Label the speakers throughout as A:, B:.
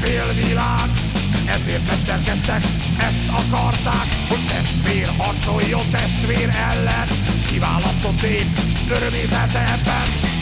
A: félvilág. Ezért mesterkedtek, ezt akarták Hogy testvér harcoljon testvér ellen. Kiválasztott nép, örömét ebben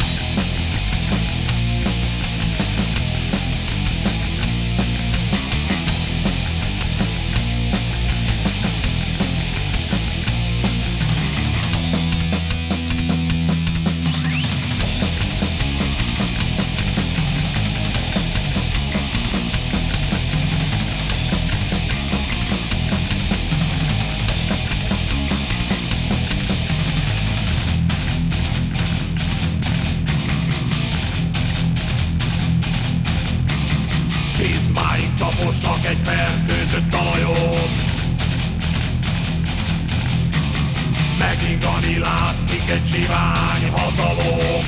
A: Taposnak egy fertőzött talajon. Megingani látszik egy sivány hatalom.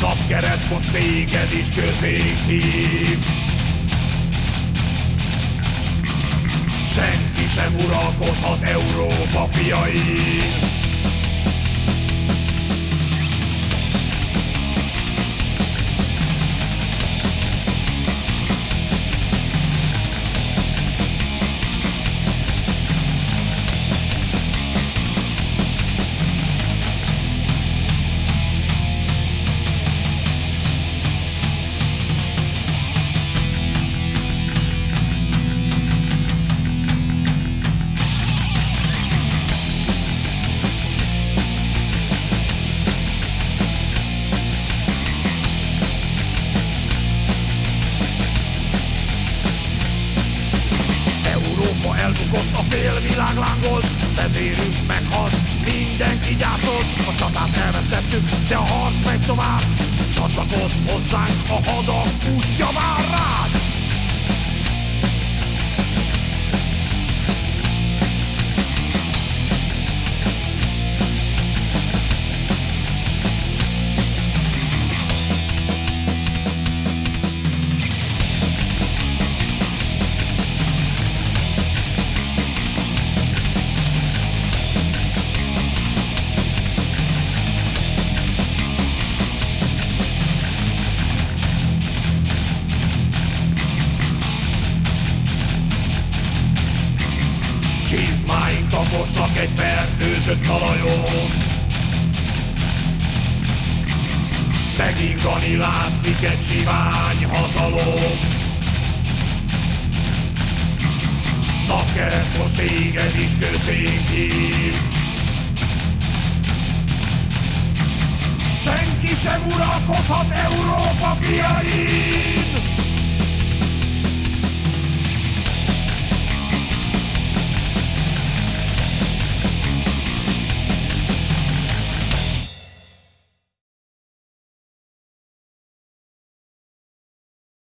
A: Napkereszt most téged is közénk hív. Senki sem uralkodhat Európa fiain elbukott, a félvilág lángolt, vezérünk meghalt, mindenki gyászolt, a csatát elvesztettük, de a harc megy tovább, csatlakozz hozzánk, a hadak útja Csizmáink taposnak egy fertőzött talajon. Megingani látszik egy sivány hatalom. Napkereszt most téged is közénk hív. Senki sem uralkodhat Európa fiai!